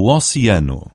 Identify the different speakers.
Speaker 1: o oceano.